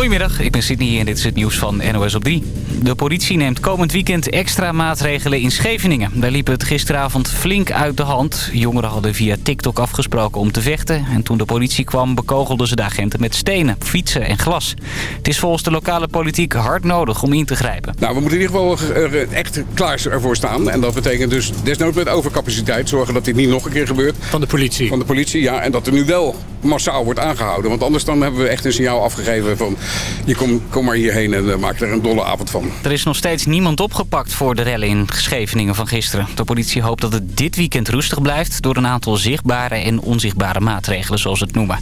Goedemiddag, ik ben Sydney en dit is het nieuws van NOS op 3. De politie neemt komend weekend extra maatregelen in Scheveningen. Daar liep het gisteravond flink uit de hand. Jongeren hadden via TikTok afgesproken om te vechten. En toen de politie kwam bekogelden ze de agenten met stenen, fietsen en glas. Het is volgens de lokale politiek hard nodig om in te grijpen. Nou, we moeten in ieder geval er echt klaar ervoor staan. En dat betekent dus desnoods met overcapaciteit zorgen dat dit niet nog een keer gebeurt. Van de politie? Van de politie, ja. En dat er nu wel massaal wordt aangehouden. Want anders dan hebben we echt een signaal afgegeven van... je kom, kom maar hierheen en uh, maak er een dolle avond van. Er is nog steeds niemand opgepakt voor de rellen in Scheveningen van gisteren. De politie hoopt dat het dit weekend rustig blijft... door een aantal zichtbare en onzichtbare maatregelen, zoals het noemen.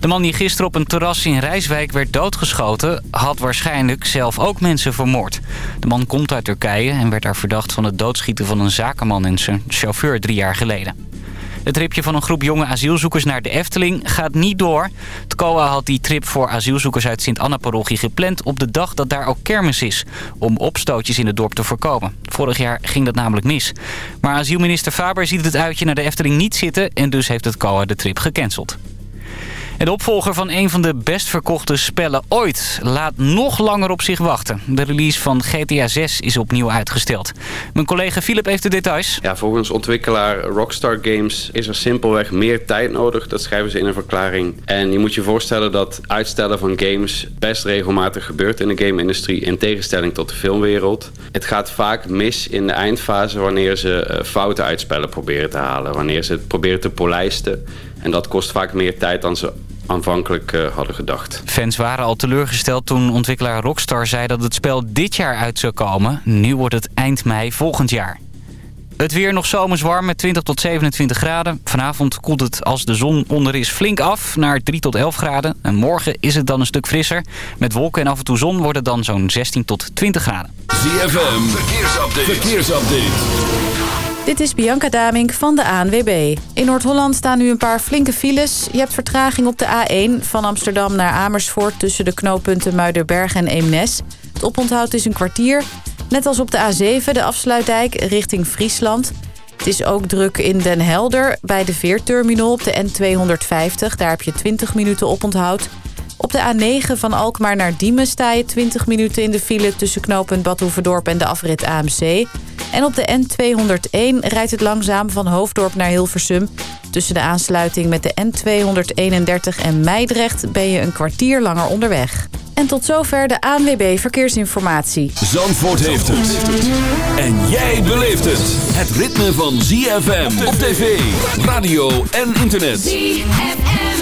De man die gisteren op een terras in Rijswijk werd doodgeschoten... had waarschijnlijk zelf ook mensen vermoord. De man komt uit Turkije en werd daar verdacht van het doodschieten van een zakenman en zijn chauffeur drie jaar geleden. Het tripje van een groep jonge asielzoekers naar de Efteling gaat niet door. Het COA had die trip voor asielzoekers uit Sint-Anna-parochie gepland op de dag dat daar ook kermis is. Om opstootjes in het dorp te voorkomen. Vorig jaar ging dat namelijk mis. Maar asielminister Faber ziet het uitje naar de Efteling niet zitten en dus heeft het COA de trip gecanceld. De opvolger van een van de best verkochte spellen ooit laat nog langer op zich wachten. De release van GTA 6 is opnieuw uitgesteld. Mijn collega Philip heeft de details. Ja, volgens ontwikkelaar Rockstar Games is er simpelweg meer tijd nodig. Dat schrijven ze in een verklaring. En je moet je voorstellen dat uitstellen van games best regelmatig gebeurt in de game-industrie... in tegenstelling tot de filmwereld. Het gaat vaak mis in de eindfase wanneer ze eh, fouten uit spellen proberen te halen. Wanneer ze het proberen te polijsten. En dat kost vaak meer tijd dan ze aanvankelijk uh, hadden gedacht. Fans waren al teleurgesteld toen ontwikkelaar Rockstar zei dat het spel dit jaar uit zou komen. Nu wordt het eind mei volgend jaar. Het weer nog zomers warm met 20 tot 27 graden. Vanavond koelt het als de zon onder is flink af naar 3 tot 11 graden. En morgen is het dan een stuk frisser. Met wolken en af en toe zon wordt het dan zo'n 16 tot 20 graden. ZFM, verkeersupdate. verkeersupdate. Dit is Bianca Damink van de ANWB. In Noord-Holland staan nu een paar flinke files. Je hebt vertraging op de A1 van Amsterdam naar Amersfoort... tussen de knooppunten Muiderberg en Eemnes. Het oponthoud is een kwartier. Net als op de A7, de afsluitdijk, richting Friesland. Het is ook druk in Den Helder bij de veerterminal op de N250. Daar heb je 20 minuten oponthoud. Op de A9 van Alkmaar naar Diemen sta je 20 minuten in de file... tussen knooppunt Badhoevedorp en de afrit AMC... En op de N201 rijdt het langzaam van Hoofddorp naar Hilversum. Tussen de aansluiting met de N231 en Meidrecht ben je een kwartier langer onderweg. En tot zover de ANWB Verkeersinformatie. Zandvoort heeft het. En jij beleeft het. Het ritme van ZFM op tv, radio en internet. ZFM.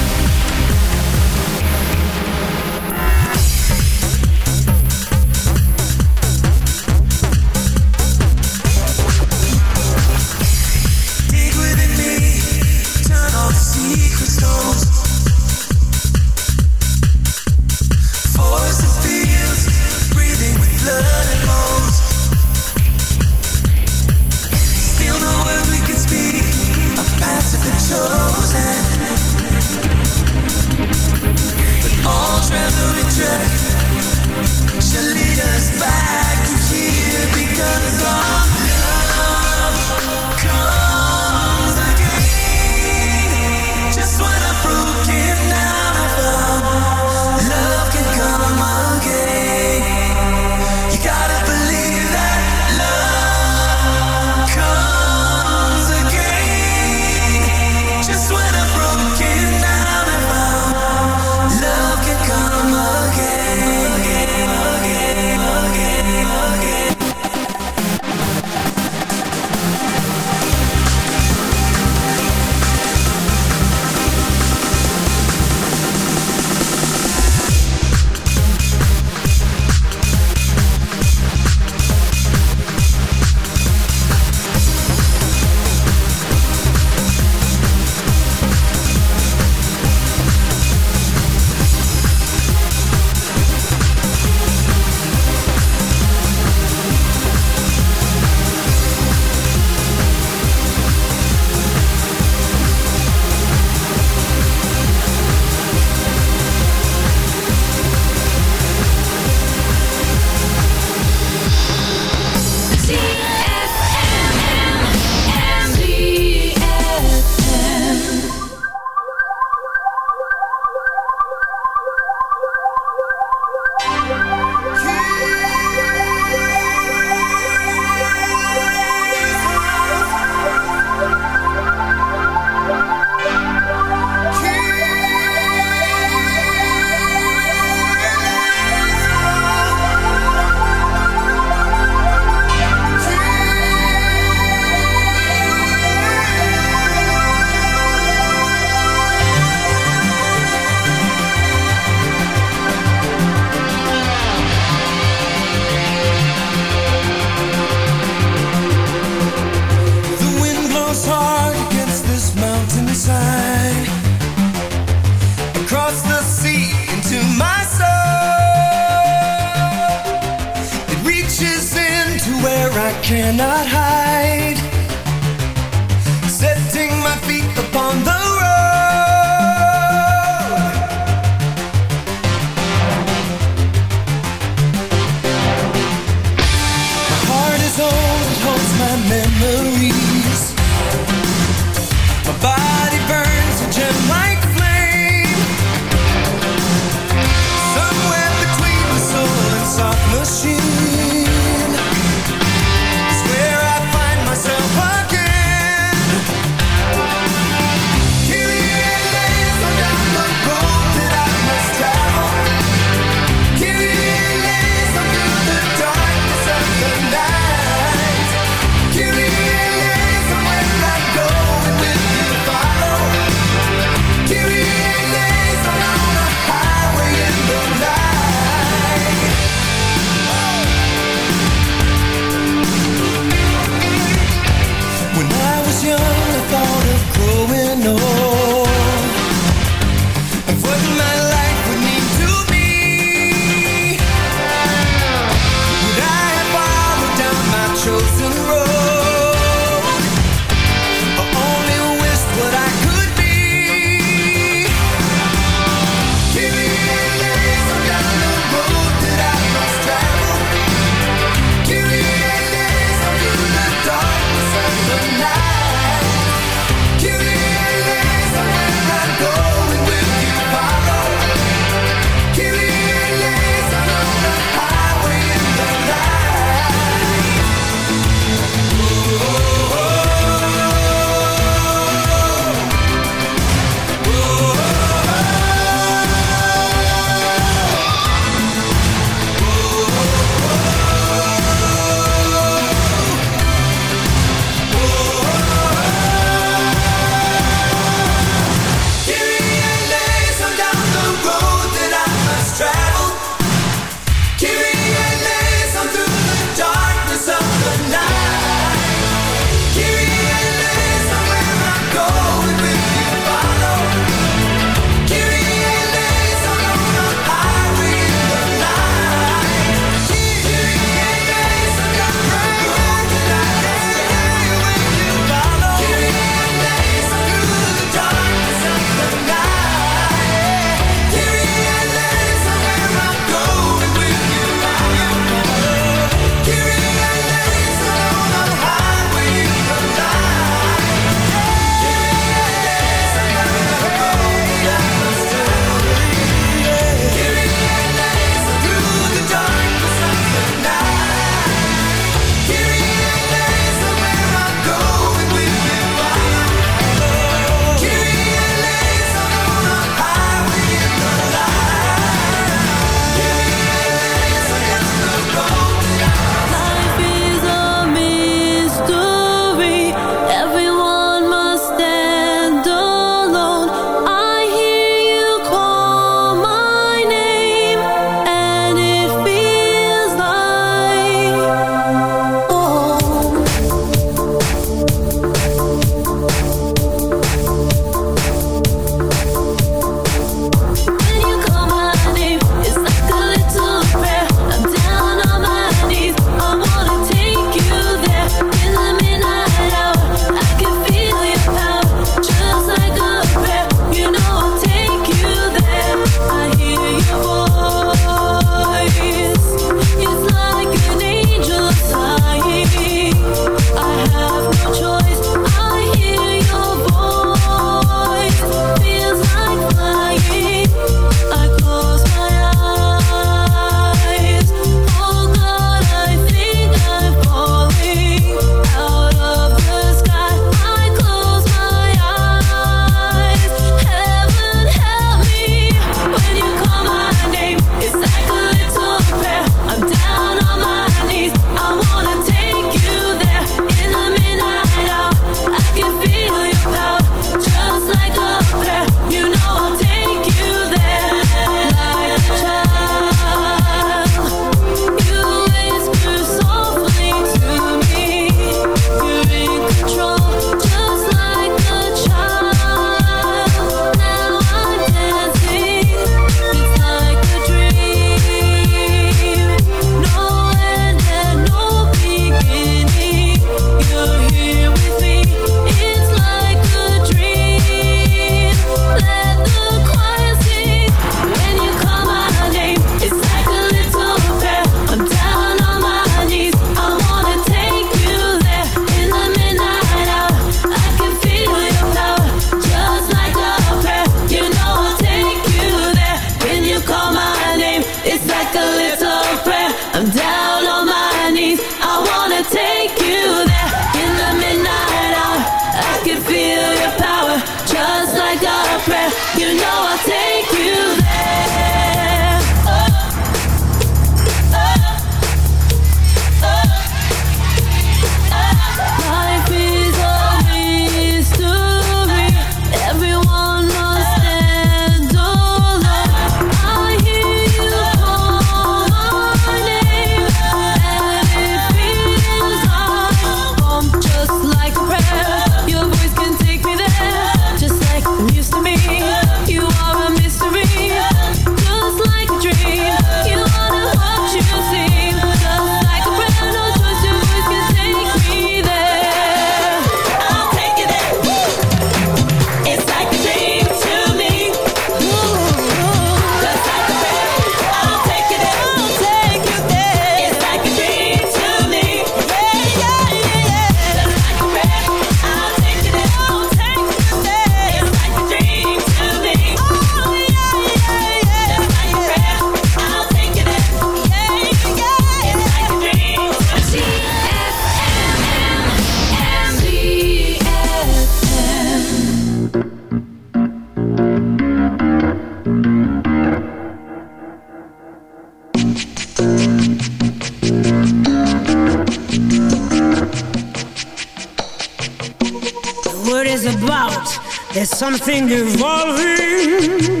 Something evolving.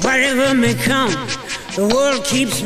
Whatever may come, the world keeps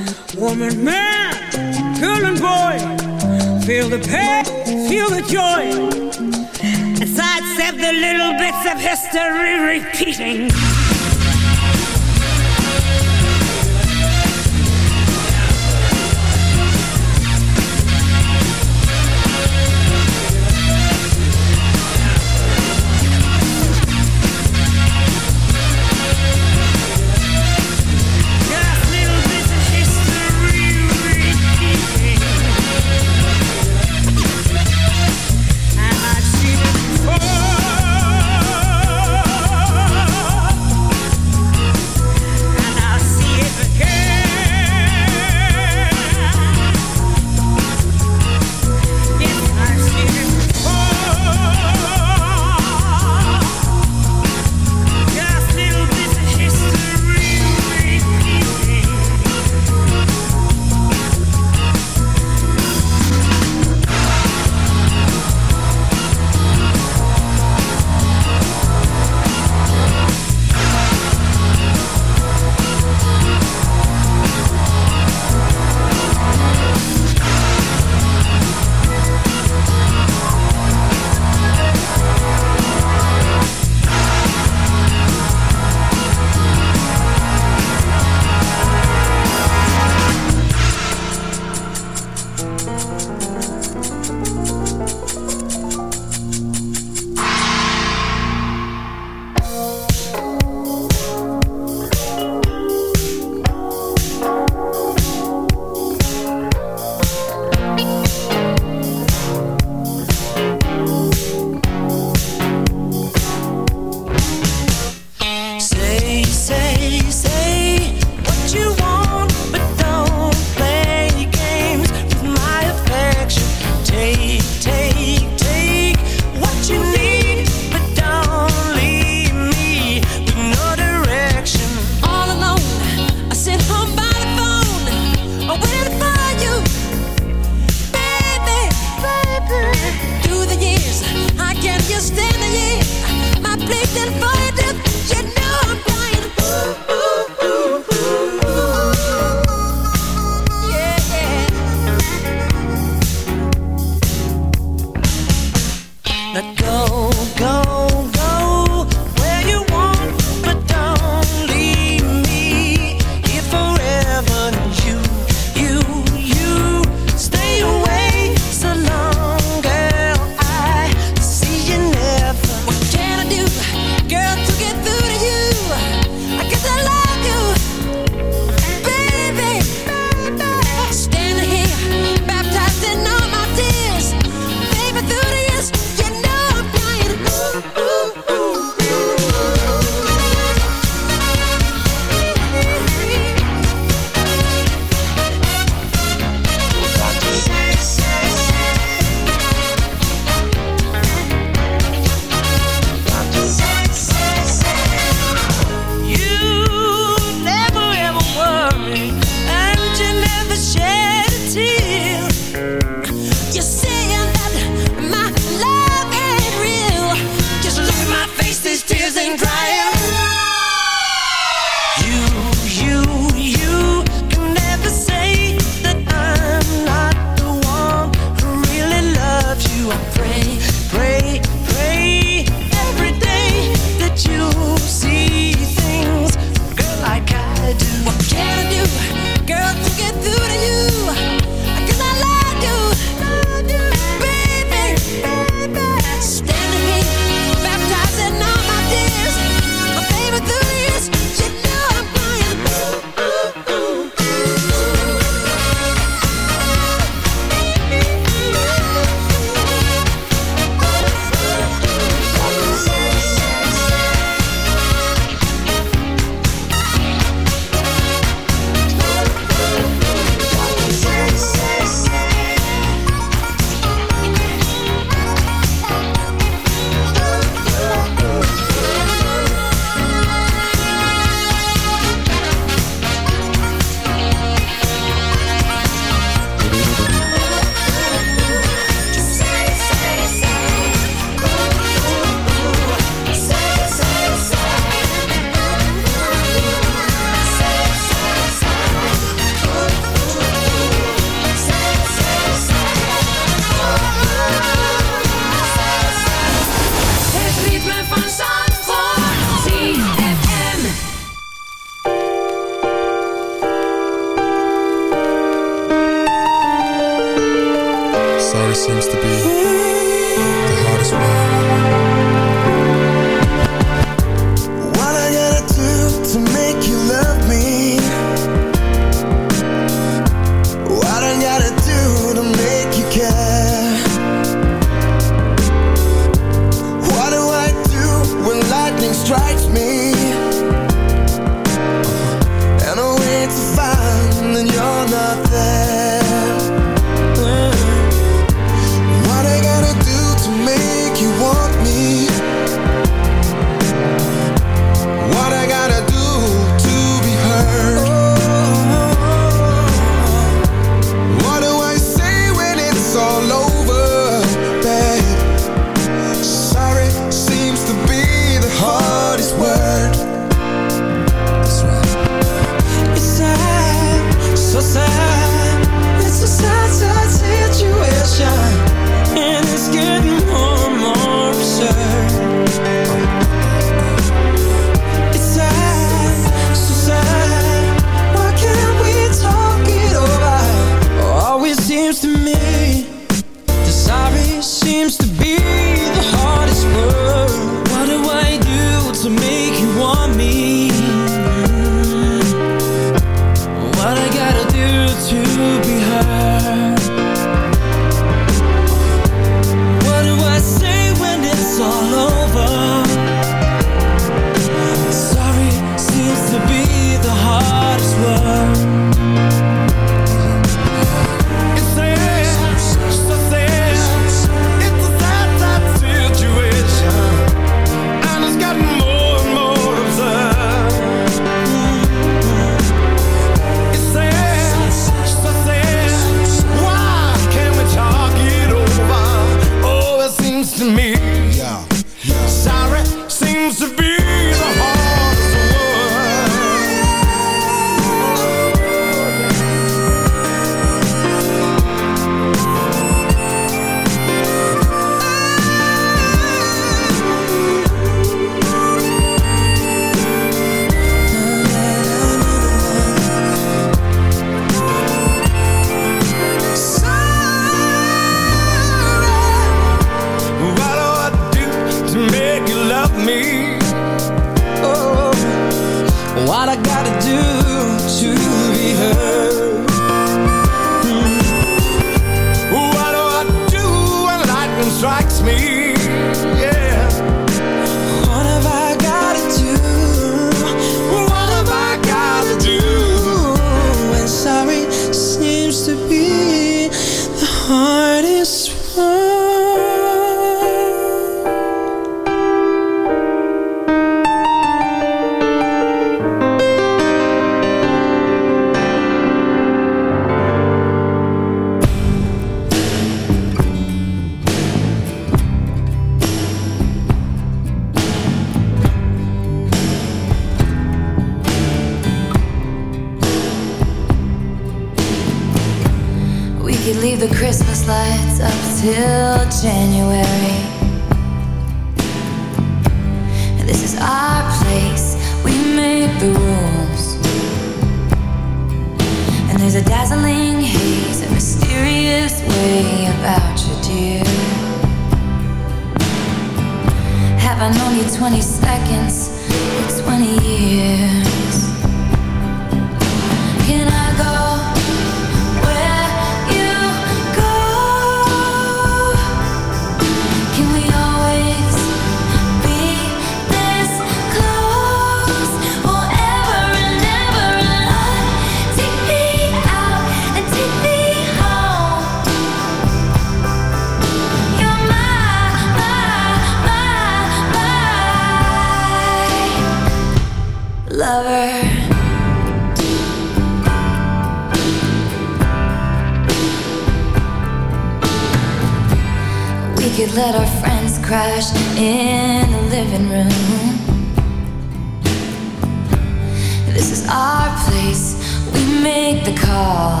the call.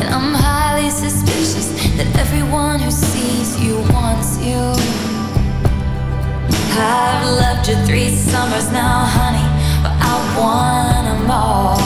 And I'm highly suspicious that everyone who sees you wants you. I've loved you three summers now, honey, but I want them all.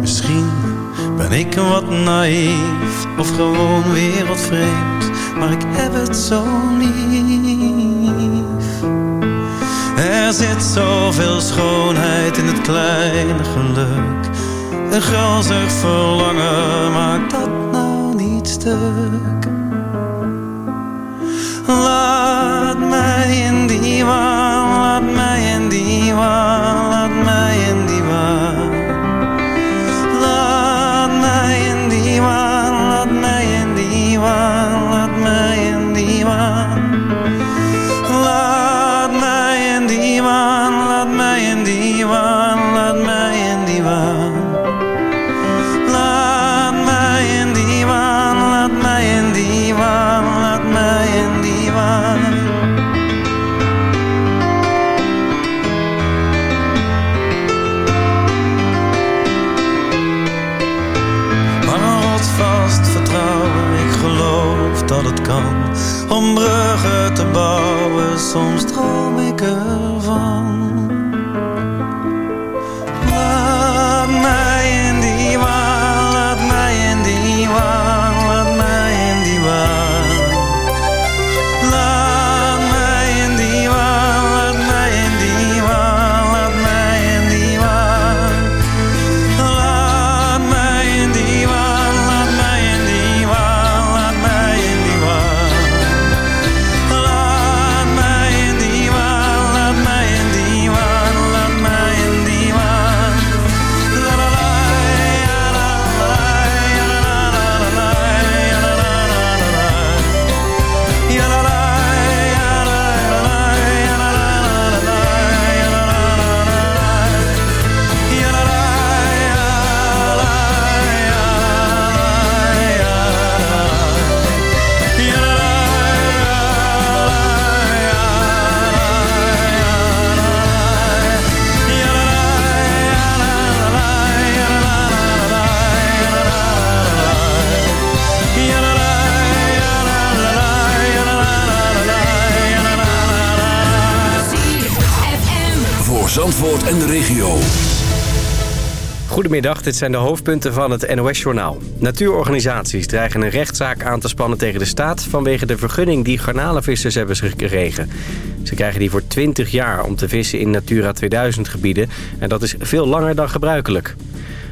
Misschien ben ik wat naïef of gewoon wereldvreemd, maar ik heb het zo lief. Er zit zoveel schoonheid in het kleine geluk. Een grazig verlangen maakt dat nou niet stuk. En de regio. Goedemiddag, dit zijn de hoofdpunten van het NOS-journaal. Natuurorganisaties dreigen een rechtszaak aan te spannen tegen de staat... vanwege de vergunning die garnalenvissers hebben gekregen. Ze krijgen die voor 20 jaar om te vissen in Natura 2000-gebieden... en dat is veel langer dan gebruikelijk.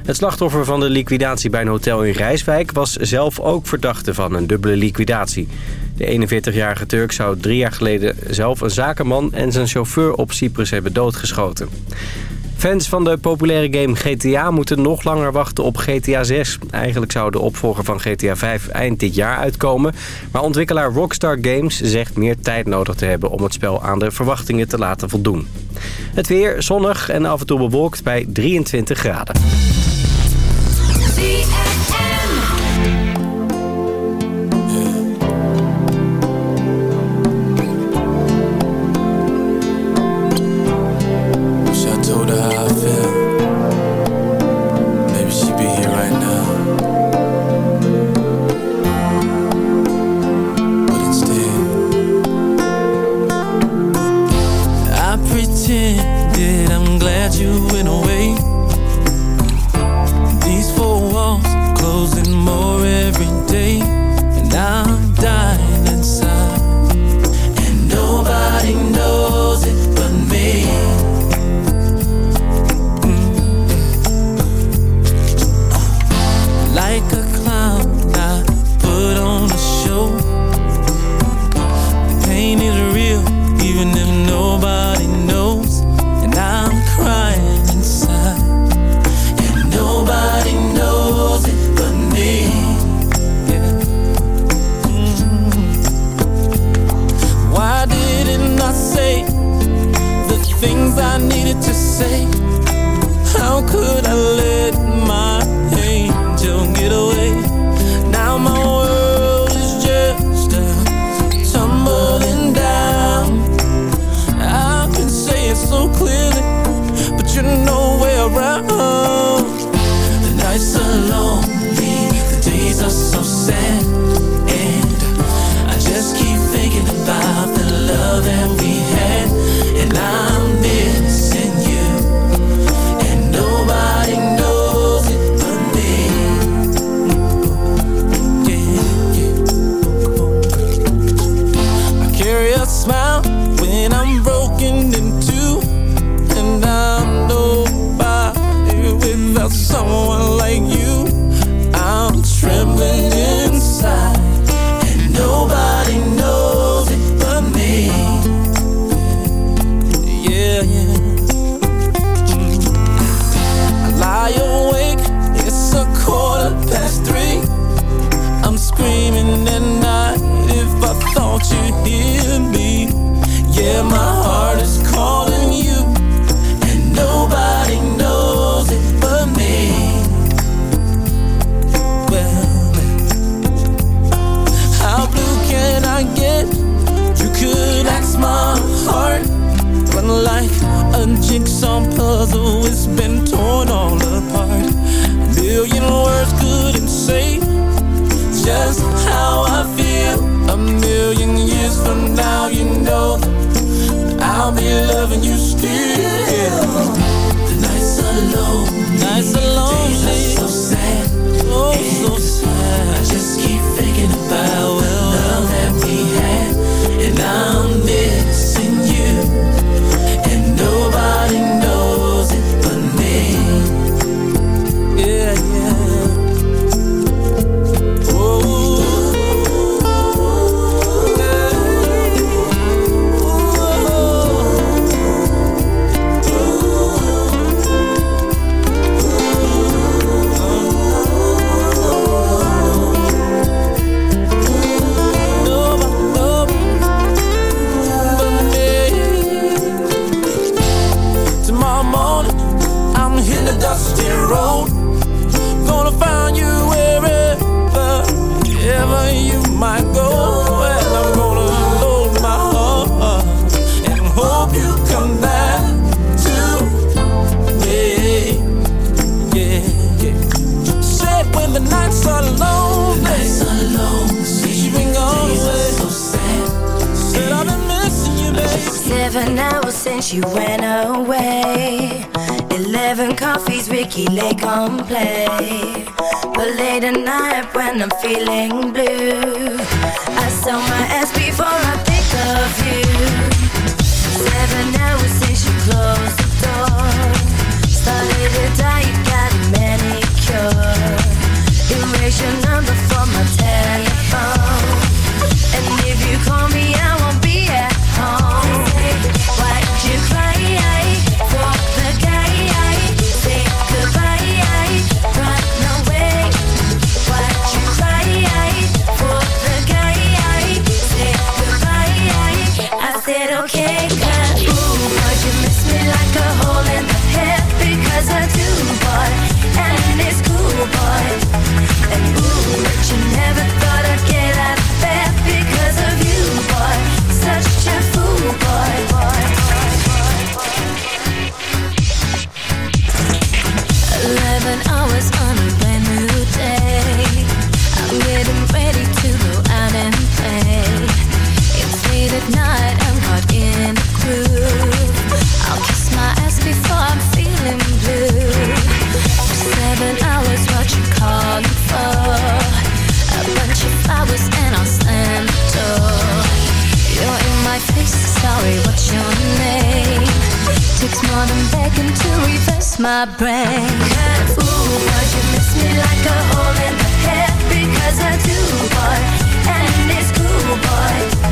Het slachtoffer van de liquidatie bij een hotel in Rijswijk... was zelf ook verdachte van een dubbele liquidatie. De 41-jarige Turk zou drie jaar geleden zelf een zakenman... en zijn chauffeur op Cyprus hebben doodgeschoten. Fans van de populaire game GTA moeten nog langer wachten op GTA 6. Eigenlijk zou de opvolger van GTA 5 eind dit jaar uitkomen. Maar ontwikkelaar Rockstar Games zegt meer tijd nodig te hebben... om het spel aan de verwachtingen te laten voldoen. Het weer zonnig en af en toe bewolkt bij 23 graden. The like a jigsaw puzzle, it's been torn all apart. A million words couldn't say just how I feel. A million years from now, you know I'll be loving you still. The nights are lonely, nights are lonely, days are so sad, oh so sad. I just keep thinking about she went away. Eleven coffees, Ricky Lake on play. But late at night when I'm feeling blue, I sell my ass before I think of you. Seven hours since you closed the door. Started a diet, got a manicure. Erase your number from my telephone. And if you call me out you cry. takes more than begging to reverse my brain. Ooh, but you miss me like a hole in the head Because I do, boy, and it's cool, boy.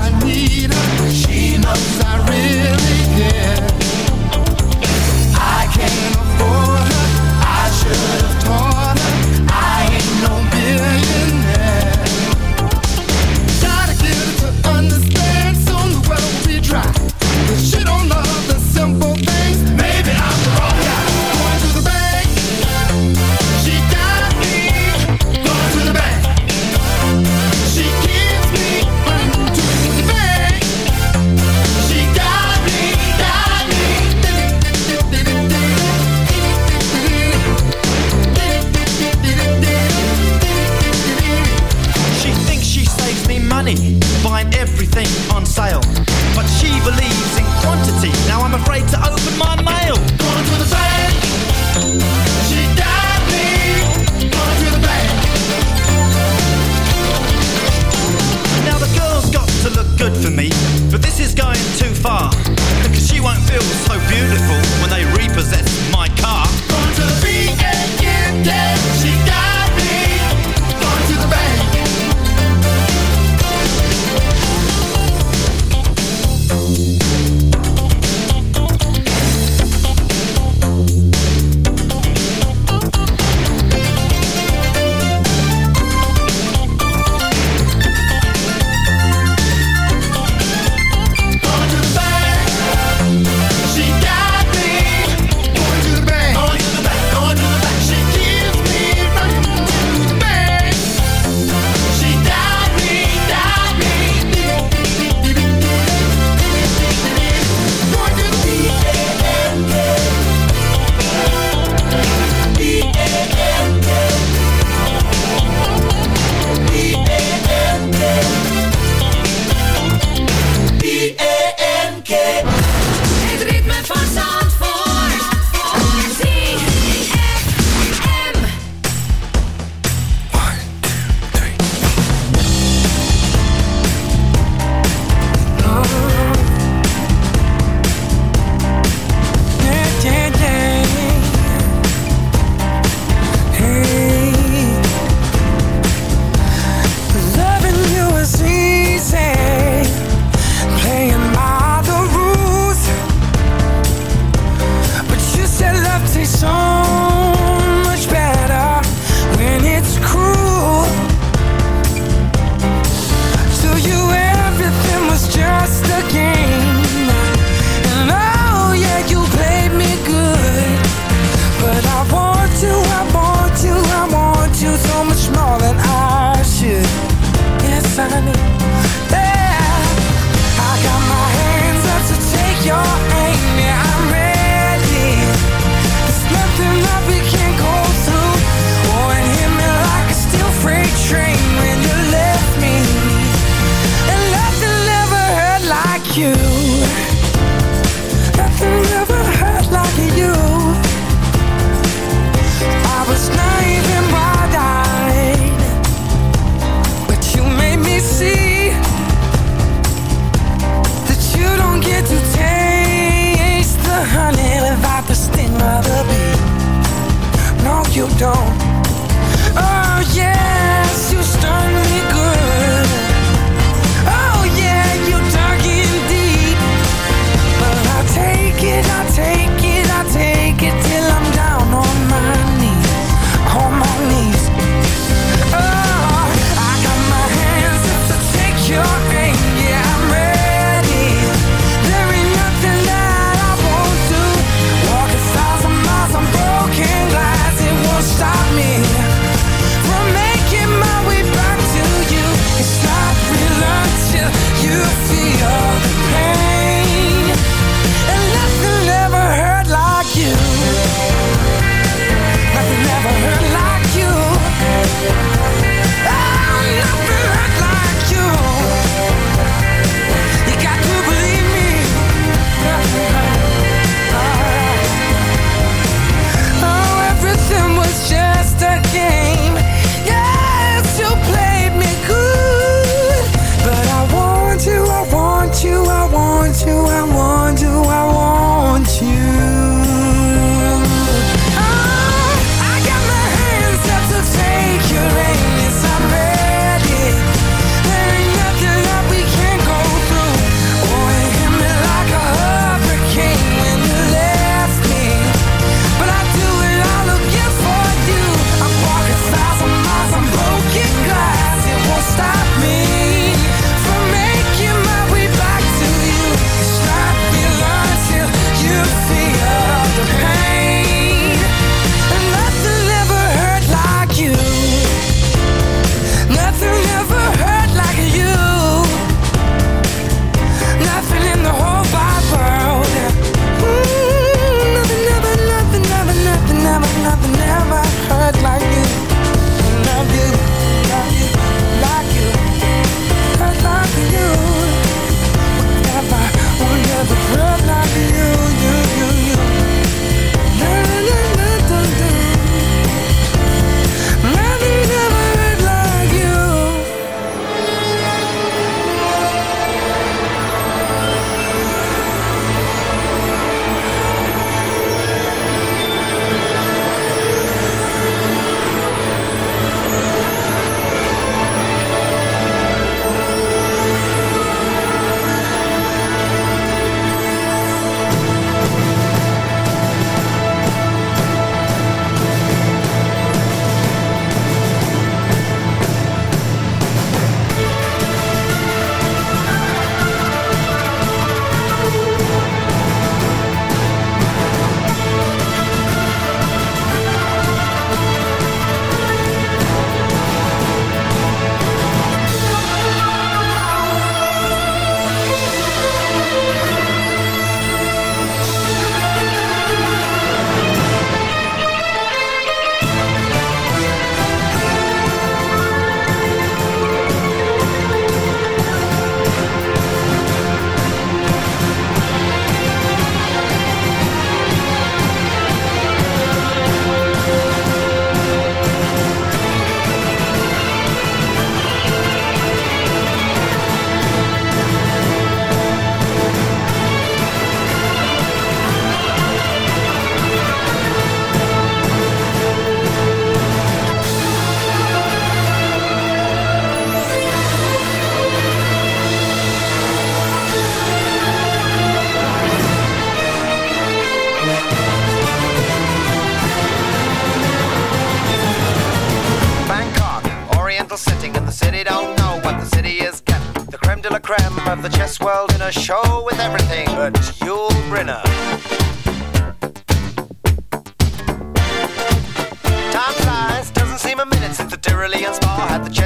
I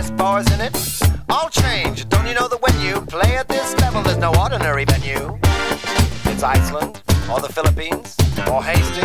has bars in it. All change, don't you know that when you play at this level, there's no ordinary venue? It's Iceland, or the Philippines, or Hastings